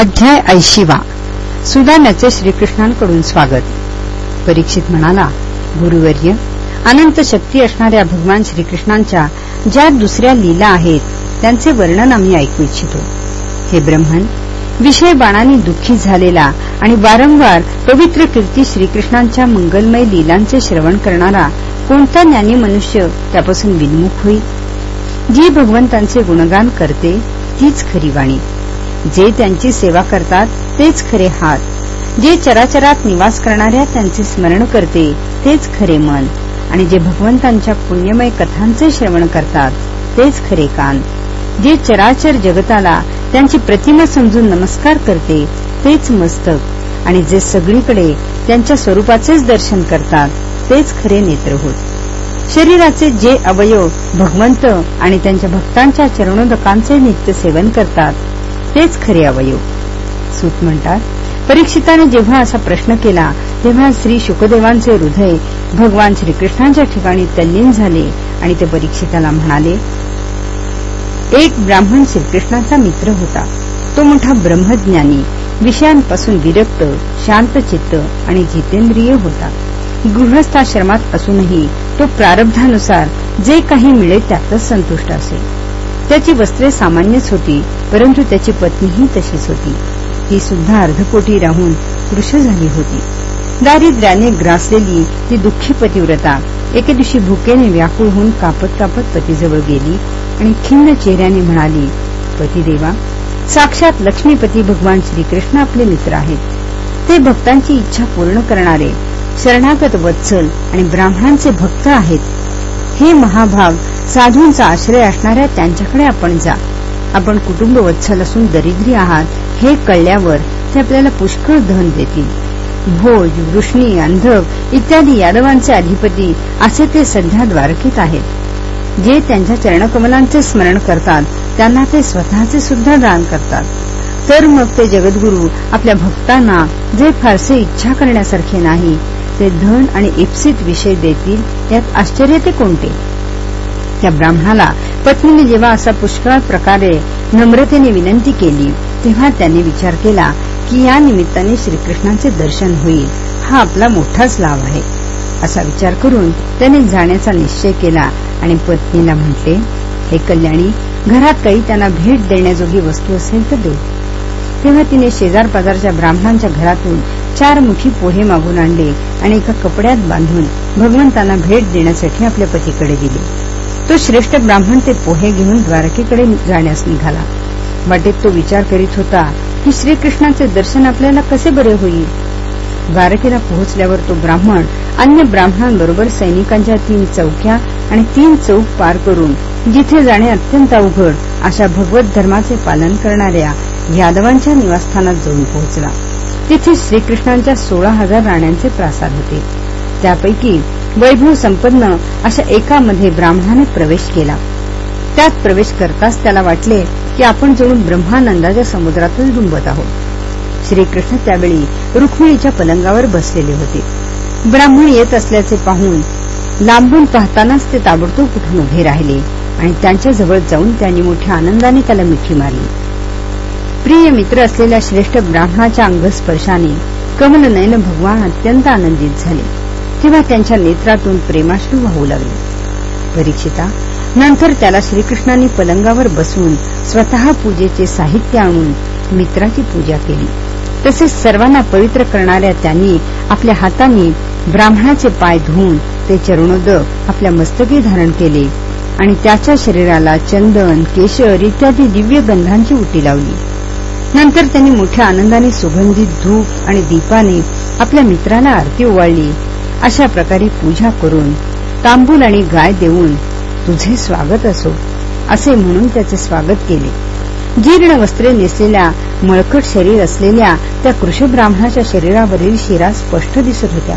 अध्याय ऐशिवा. सुदाम्याचे श्रीकृष्णांकडून स्वागत. परीक्षित म्हणाला गुरुवर्य अनंत शक्ती असणाऱ्या भगवान श्रीकृष्णांच्या ज्या दुसऱ्या लीला आहेत त्यांचे वर्णन आम्ही ऐकू इच्छितो. हे ब्रह्मन विषय बाणांनी दुःखी झालेला आणि वारंवार पवित्र कीर्ती श्रीकृष्णांच्या मंगलमय लीलांचे श्रवण करणारा कोणता ज्ञानी मनुष्य त्यापासून विन्मुख होईल जी भगवंतांचे गुणगान करते तीच खरी वाणी. जे त्यांची सेवा करतात तेच खरे हात. जे चराचरात निवास करणाऱ्या त्यांचे स्मरण करते तेच खरे मन. आणि जे भगवंतांच्या पुण्यमय कथांचे श्रवण करतात तेच खरे कान. जे चराचर जगताला त्यांची प्रतिमा समजून नमस्कार करते तेच मस्तक. आणि जे सगळीकडे त्यांच्या स्वरूपाचेच दर्शन करतात तेच खरे नेत्र होत शरीराचे जे अवयव भगवंत आणि त्यांच्या भक्तांच्या चरणोदकांचे नित्य सेवन करतात तेच खरे अवयव. सूत म्हणतात परीक्षिताने जेव्हा असा प्रश्न केला तेव्हा श्री शुकदेवांचे हृदय भगवान श्रीकृष्णांच्या ठिकाणी तल्लीन झाले आणि ते परीक्षिताला म्हणाले एक ब्राह्मण श्रीकृष्णाचा मित्र होता. तो मोठा ब्रह्मज्ञानी विषयांपासून विरक्त शांतचित्त आणि जितेंद्रिय होता. गृहस्थाश्रमात असूनही तो प्रारब्धानुसार जे काही मिळेल त्यातच संतुष्ट असे. त्याची वस्त्रे सामान्यच होती परंतु त्याची पत्नीही तशीच होती. ती सुद्धा अर्धपोटी राहून कृश झाली होती. दारिद्र्याने ग्रासलेली ती दुःखी पतिव्रता एके दिवशी भुकेने व्याकुळ होऊन कापत कापत पतीजवळ गेली आणि खिन्न चेहऱ्याने म्हणाली पतिदेवा साक्षात लक्ष्मीपती भगवान श्रीकृष्ण आपले मित्र आहेत. ते भक्तांची इच्छा पूर्ण करणारे शरणागत वत्सल आणि ब्राह्मणांचे भक्त आहेत. हे महाभाग साधूंचा आश्रय असणाऱ्या त्यांच्याकडे आपण जा. आपण कुटुंब वत्सल असून दरिद्री आहात हे कळल्यावर ते आपल्याला पुष्कळ धन देतील. भोज वृष्णी अंधक इत्यादी यादवांचे अधिपती असे ते सध्या द्वारकेत आहेत. जे त्यांच्या चरणकमलांचे स्मरण करतात त्यांना ते स्वतःचे सुद्धा दान करतात. तर मग ते जगद्गुरू आपल्या भक्तांना जे फारसे इच्छा करण्यासारखे नाही ते धन आणि इप्सित विषय देतील यात आश्चर्य ते कोणते? त्या ब्राह्मणाला पत्नीने जेव्हा असा पुष्कळ प्रकारे नम्रतेने विनंती केली तेव्हा त्याने विचार केला की या निमित्ताने श्रीकृष्णांचे दर्शन होईल. हा आपला मोठाच लाभ आहे. असा विचार करून त्याने जाण्याचा निश्चय केला आणि पत्नीला म्हटले हे कल्याणी घरात काही त्यांना भेट देण्याजोगी वस्तू असेल तर दे. तेव्हा तिने शेजार पाजारच्या ब्राह्मणांच्या घरातून चार मुठी पोहे मागून आणले आणि एका कपड्यात बांधून भगवंतांना भेट देण्यासाठी आपल्या पतीकडे दिले. तो श्रेष्ठ ब्राह्मण ते पोहे घेऊन द्वारकेकडे जाण्यास निघाला. वाटेत तो विचार करीत होता की श्रीकृष्णाचे दर्शन आपल्याला कसे बरे होईल? द्वारकेला पोहोचल्यावर तो ब्राह्मण अन्य ब्राह्मणांबरोबर सैनिकांच्या तीन चौक्या आणि तीन चौक पार करून जिथे जाणे अत्यंत अवघड अशा भगवत धर्माचे पालन करणाऱ्या यादवांच्या निवासस्थानात जाऊन पोहोचला. तिथे श्रीकृष्णांच्या सोळा हजार राण्यांचे प्रासाद होते. त्यापैकी वैभव संपन्न अशा एकामध्ये ब्राह्मणाने प्रवेश केला. त्यात प्रवेश करताच त्याला वाटले की आपण जणू ब्रह्मानंदाच्या समुद्रातच डुंबत आहोत. श्रीकृष्ण त्यावेळी रुक्मिणीच्या पलंगावर बसलेले होते. ब्राह्मण येत असल्याचे पाहून लांबून पाहतानाच ते ताबडतोब कुठून उभे राहिले आणि त्यांच्याजवळ जाऊन त्यांनी मोठ्या आनंदाने त्याला मिठी मारली. प्रिय मित्र असलेल्या श्रेष्ठ ब्राह्मणाच्या अंगस्पर्शाने कमलनयन भगवान अत्यंत आनंदित झाले. तेव्हा त्यांच्या नेत्रातून प्रेमाश्रू वाहू लागले. परीक्षिता नंतर त्याला श्रीकृष्णांनी पलंगावर बसवून स्वतः पूजेचे साहित्य आणून मित्राची पूजा केली. तसेच सर्वांना पवित्र करणाऱ्या त्यांनी आपल्या हातांनी ब्राह्मणाचे पाय धुवून ते चरणोदक आपल्या मस्तकी धारण केले आणि त्याच्या शरीराला चंदन केशर इत्यादी दिव्य गंधांची उटी लावली. नंतर त्यांनी मोठ्या आनंदाने सुगंधित धूप आणि दीपाने आपल्या मित्राला आरती ओवाळली. अशा प्रकारे पूजा करून तांबूल आणि गाय देऊन तुझे स्वागत असो असे म्हणून त्याचे स्वागत केले. जीर्ण वस्त्रे नेसलेल्या मळकट शरीर असलेल्या त्या कृषी ब्राह्मणाच्या शरीरावरील शिरा स्पष्ट दिसत होत्या.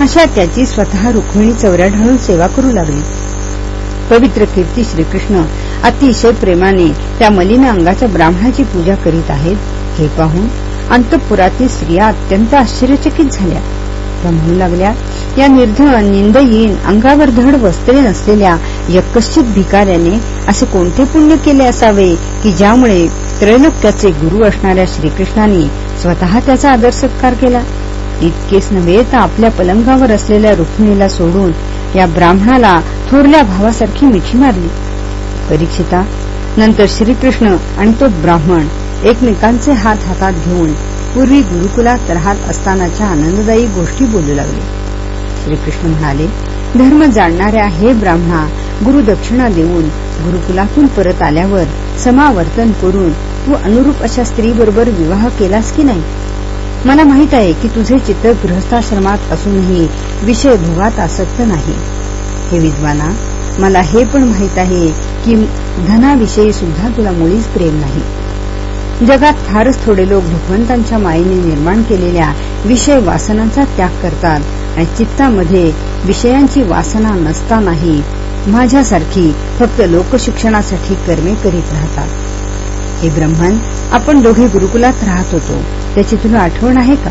अशा त्याची स्वतः रुक्मिणी चौऱ्या ढाळून सेवा करू लागली. पवित्र कीर्ती श्रीकृष्ण अतिशय प्रेमाने त्या मलिन अंगाच्या ब्राह्मणाची पूजा करीत आहेत हे पाहून अंतपुरातील स्त्रिया अत्यंत आश्चर्यचकित झाल्या. त्या म्हणू लागल्या या निर्धन निंदयीन अंगावर धड वस्त्रे नसलेल्या यक्कश्चित भिकाऱ्याने असे कोणते पुण्य केले असावे की ज्यामुळे त्रैलोक्याचे गुरु असणाऱ्या श्रीकृष्णाने स्वतः त्याचा आदर सत्कार केला? इतकेच नव्हे तर आपल्या पलंगावर असलेल्या रुक्मिणीला सोडून या ब्राह्मणाला थोरल्या भावासारखी मिठी मारली. परीक्षिता नंतर श्रीकृष्ण आणि तो ब्राह्मण एकमेकांचे हात हातात घेऊन पूर्वी गुरुकुलात राहत असतानाच्या आनंददायी गोष्टी बोलू लागले. श्रीकृष्ण म्हणाले धर्म जाणणाऱ्या हे ब्राह्मणा गुरुदक्षिणा देऊन गुरुकुलातून परत आल्यावर समावर्तन करून तू अनुरूप अशा स्त्रीबरोबर विवाह केलास की नाही? मला माहीत आहे की तुझे चित्त गृहस्थाश्रमात असूनही विषय भोगात आसक्त नाही. हे विद्वाना मला हे पण माहीत आहे की धनाविषयी सुद्धा तुला मुळीच प्रेम नाही. जगात फारच थोडे लोक भगवंतांच्या मायेने निर्माण केलेल्या विषय वासनांचा त्याग करतात आणि चित्तामध्ये विषयांची वासना नसतानाही माझ्यासारखी फक्त लोकशिक्षणासाठी कर्मे करीत राहतात. हे ब्रह्मन आपण दोघे गुरुकुलात राहत होतो. त्याची तुला आठवण आहे का?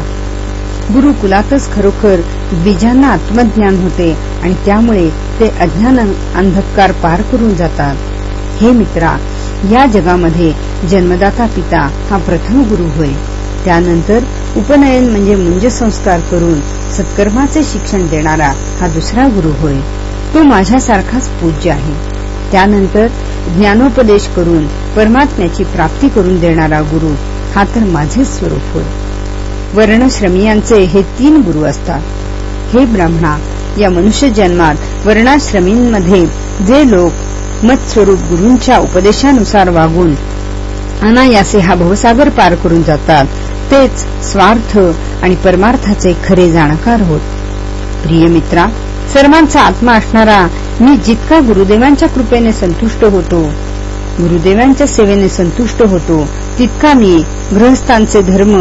गुरुकुलातच खरोखर बीजांना आत्मज्ञान होते आणि त्यामुळे ते अज्ञान अंधकार पार करून जातात. हे मित्रा या जगामध्ये जन्मदाता पिता हा प्रथम गुरु होय. त्यानंतर उपनयन म्हणजे मुंज संस्कार करून सत्कर्माचे शिक्षण देणारा हा दुसरा गुरु होय. तो माझ्यासारखाच पूज्य आहे. त्यानंतर ज्ञानोपदेश करून परमात्म्याची प्राप्ती करून देणारा गुरु हा तर माझेच स्वरूप होय. वर्णश्रमियांचे हे तीन गुरु असतात. हे ब्राह्मणा या मनुष्य जन्मात वर्णाश्रमींमध्ये जे लोक मत्स्वरूप गुरूंच्या उपदेशानुसार वागून अनायासे हा भवसागर पार करून जातात. तेच स्वार्थ आणि परमार्थाचे खरे जाणकार होत. प्रिय मित्रा सर्वांचा आत्मा असणारा मी जितका गुरुदेवांच्या कृपेने संतुष्ट होतो गुरुदेवांच्या सेवेने संतुष्ट होतो तितका मी गृहस्थांचे धर्म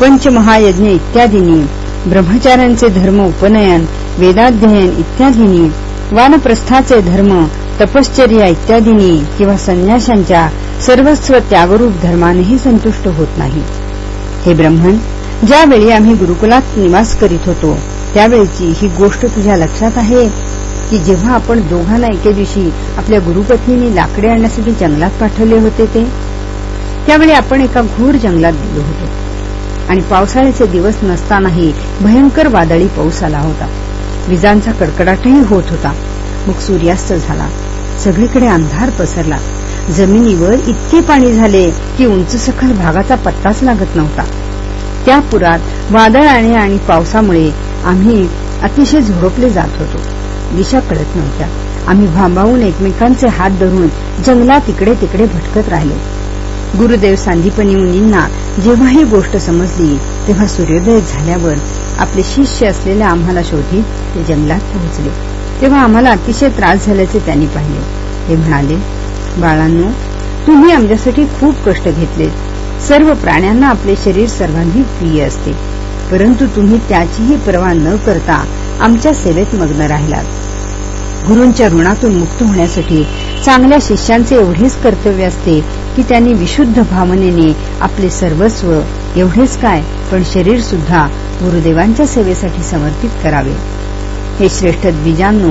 पंचमहायज्ञ इत्यादींनी ब्रह्मचार्यांचे धर्म उपनयन वेदाध्ययन इत्यादींनी वानप्रस्थाचे धर्म तपश्चर्या इत्यादींनी किंवा संन्याशांच्या सर्वस्व त्यागरूप धर्मानेही संतुष्ट होत नाही. हे ब्रह्मन ज्यावेळी आम्ही गुरुकुलात निवास करीत होतो त्यावेळीची ही गोष्ट तुझ्या लक्षात आहे? की जेव्हा आपण दोघांना एके दिवशी आपल्या गुरुपत्नीने लाकडे आणण्यासाठी जंगलात पाठवले होते ते? त्यावेळी आपण एका घोर जंगलात गेलो होतो. आणि पावसाळ्याचे दिवस नसतानाही भयंकर वादळी पाऊस आला होता. विजांचा कडकडाटही होत होता. मग सूर्यास्त झाला. सगळीकडे अंधार पसरला. जमिनीवर इतके पाणी झाले की उंच सखल भागाचा पत्ताच लागत नव्हता. त्या पुरात वादळाने आणि पावसामुळे आम्ही अतिशय झोडपले जात होतो. दिशा कळत नव्हत्या. आम्ही भांबावून एकमेकांचे हात धरून जंगलात इकडे तिकडे भटकत राहिलो. गुरुदेव सांदीपनी मुनींना जेव्हा ही गोष्ट समजली तेव्हा सूर्योदय झाल्यावर आपले शिष्य असलेल्या आम्हाला शोधी ते जंगलात पोहोचले. तेव्हा आम्हाला अतिशय त्रास झाल्याचे त्यांनी पाहिले. ते म्हणाले बाळांनो तुम्ही आमच्यासाठी खूप कष्ट घेतलेत सर्व प्राण्यांना आपले शरीर सर्वांनी प्रिय असते. परंतु तुम्ही त्याचीही पर्वा न करता आमच्या सेवेत मग्न राहिलात. गुरूंच्या ऋणातून मुक्त होण्यासाठी चांगल्या शिष्यांचे एवढेच कर्तव्य असते की त्यांनी विशुद्ध भावनेने आपले सर्वस्व एवढेच काय पण शरीर सुद्धा गुरुदेवांच्या सेवेसाठी समर्पित करावे. हे श्रेष्ठ द्विजांनो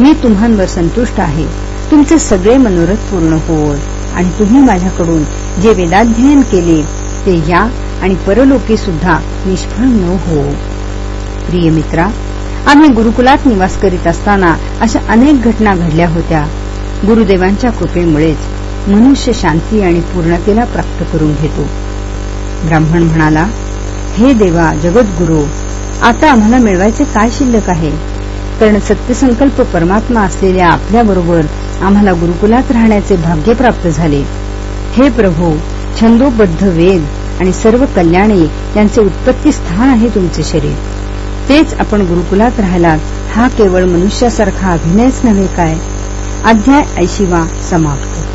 मी तुम्हांवर संतुष्ट आहे. तुमचे सगळे मनोरथ पूर्ण होय आणि तुम्ही माझ्याकडून जे वेदाध्ययन केले ते या आणि परलोकी सुद्धा निष्फळ न हो प्रिय मित्रा आम्ही गुरुकुलात निवास करीत असताना अशा अनेक घटना घडल्या होत्या. गुरुदेवांच्या कृपेमुळेच मनुष्य शांती आणि पूर्णतेला प्राप्त करून घेतो. ब्राह्मण म्हणाला हे देवा जगद्गुरु आता आम्हाला मिळवायचे काय शिल्लक आहे? कारण सत्यसंकल्प परमात्मा असलेल्या आपल्याबरोबर आम्हाला गुरुकुलात राहण्याचे भाग्य प्राप्त झाले. हे प्रभू छंदोबद्ध वेद आणि सर्व कल्याणे यांचे उत्पत्ती स्थान आहे तुमचे शरीर. तेच आपण गुरुकुलात राहिलात हा केवळ मनुष्यासारखा अभिनयच नव्हे काय? अध्याय ऐशिवा समाप्त.